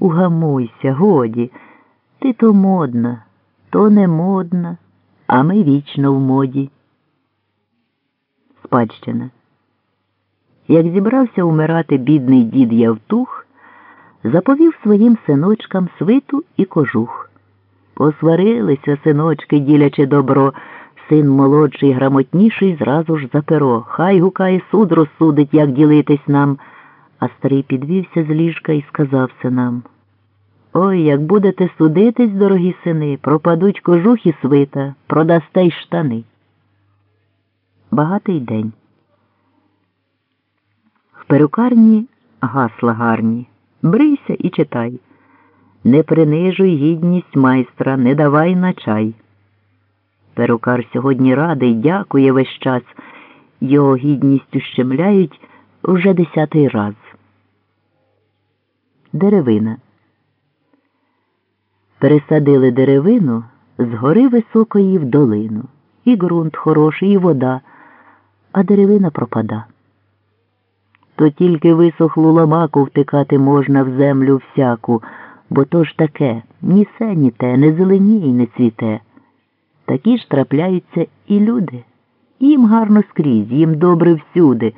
Угамуйся, годі. Ти то модна, то не модна, а ми вічно в моді. Спадщина. Як зібрався умирати бідний дід Явтух, заповів своїм синочкам свиту і кожух. Посварилися синочки, ділячи добро, син молодший, грамотніший, зразу ж за перо. Хай гукає суд розсудить, як ділитись нам. А старий підвівся з ліжка і сказав синам Ой, як будете судитись, дорогі сини, пропадуть кожух і свита, продасте й штани. Багатий день. В перукарні гасла гарні. Брийся і читай. Не принижуй гідність майстра, не давай на чай. Перукар сьогодні радий, дякує весь час. Його гідність ущемляють уже десятий раз. Деревина. Пересадили деревину з гори високої в долину. І ґрунт хороший, і вода, а деревина пропада. То тільки висохлу ламаку втикати можна в землю всяку, бо то ж таке ні се, ні те, не зеленіє не цвіте. Такі ж трапляються і люди. Їм гарно скрізь, їм добре всюди.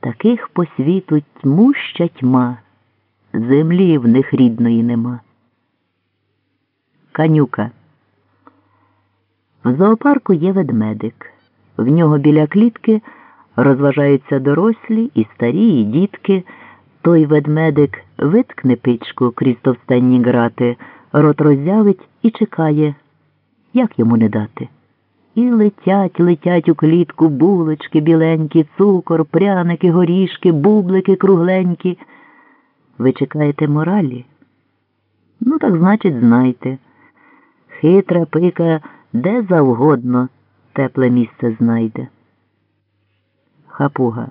Таких по світу тьмуща тьма. Землі в них рідної нема. Канюка. В зоопарку є ведмедик. В нього біля клітки розважаються дорослі і старі, і дітки. Той ведмедик виткне пичку крізь товстенні грати, рот роззявить і чекає, як йому не дати. І летять, летять у клітку булочки біленькі, цукор, пряники, горішки, бублики кругленькі. Ви чекаєте моралі? Ну, так значить, знайте. Хитра пика де завгодно тепле місце знайде. Хапуга.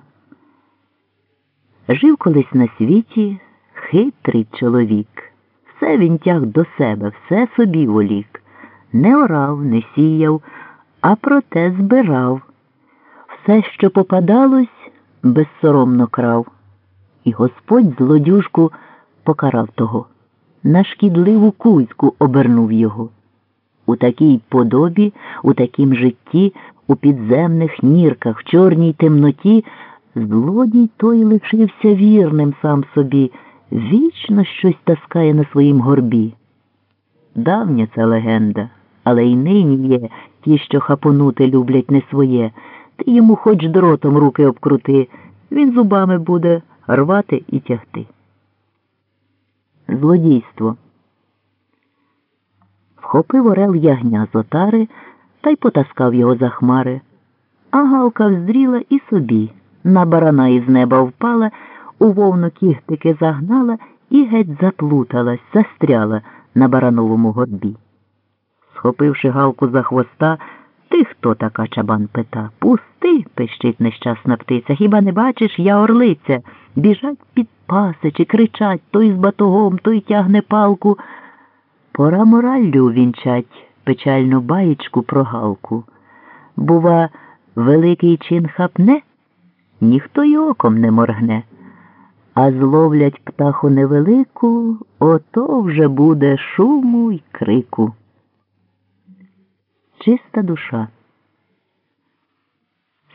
Жив колись на світі хитрий чоловік. Все він тяг до себе, все собі волік. Не орав, не сіяв, а проте збирав. Все, що попадалось, безсоромно крав. І Господь злодюжку покарав того. На шкідливу кузьку обернув його. У такій подобі, у такім житті, у підземних нірках, в чорній темноті, злодій той лишився вірним сам собі, вічно щось таскає на своїм горбі. Давня ця легенда, але й нині є ті, що хапонути люблять не своє. Ти йому хоч дротом руки обкрути, він зубами буде рвати і тягти. Злодійство. Вхопив орел ягня з отари та й потаскав його за хмари. А галка вздріла і собі. На барана із неба впала, у вовну кіхтики загнала і геть заплуталась, застряла на барановому горбі. Схопивши галку за хвоста, ти хто така чабан пита? Пусти, пищить нещасна птиця. Хіба не бачиш, я орлиця. Біжать під пасичі, кричать той з батогом, той тягне палку. Пора мораллю увінчать печальну баєчку про галку. Бува, великий чин хапне, ніхто й оком не моргне, а зловлять птаху невелику, ото вже буде шуму й крику. Чиста душа.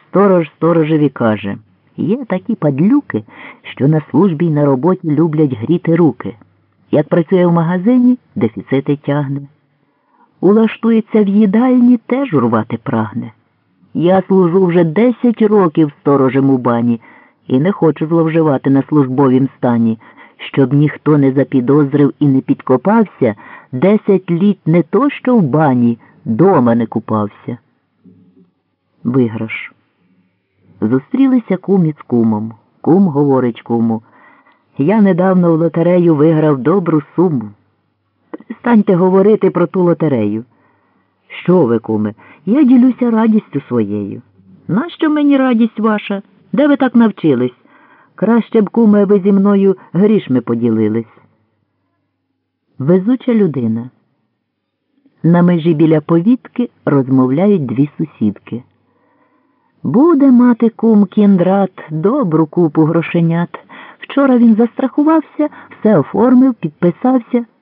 Сторож сторожеві каже є такі падлюки, що на службі й на роботі люблять гріти руки. Як працює в магазині, дефіцити тягне. Улаштується в їдальні, теж урвати прагне. Я служу вже десять років сторожем у бані і не хочу зловживати на службовім стані, щоб ніхто не запідозрив і не підкопався, десять літ не то що в бані, дома не купався. Виграш. Зустрілися кум із кумом. Кум говорить куму. Я недавно в лотерею виграв добру суму. Перестаньте говорити про ту лотерею. Що ви, куме, я ділюся радістю своєю. Нащо мені радість ваша? Де ви так навчились? Краще б, куме, ви зі мною грішми поділились. Везуча людина. На межі біля повітки розмовляють дві сусідки. Буде мати кум кіндрат добру купу грошенят. Вчора він застрахувався, все оформив, підписався.